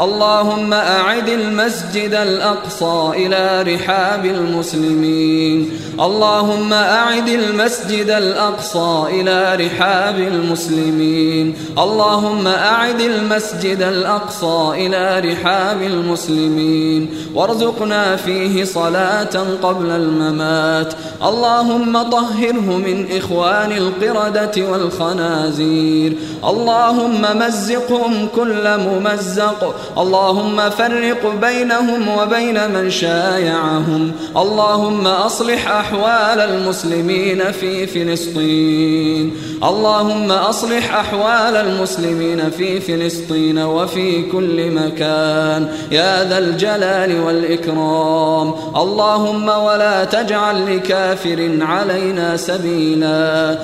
اللهم أعد المسجد الأقصى إلى رحاب المسلمين. اللهم أعد المسجد الأقصى إلى رحاب المسلمين. اللهم أعد المسجد الأقصى إلى رحاب المسلمين. وارزقنا فيه صلاة قبل الممات. اللهم طهره من إخوان القردة والخنازير. اللهم مزقهم كل ممزق. اللهم فرق بينهم وبين من شايعهم. اللهم أصلح أحوال المسلمين في فلسطين. اللهم أصلح أحوال المسلمين في فلسطين وفي كل مكان. يا ذا الجلال والإكرام. اللهم ولا تجعل لكافر علينا سبيلا.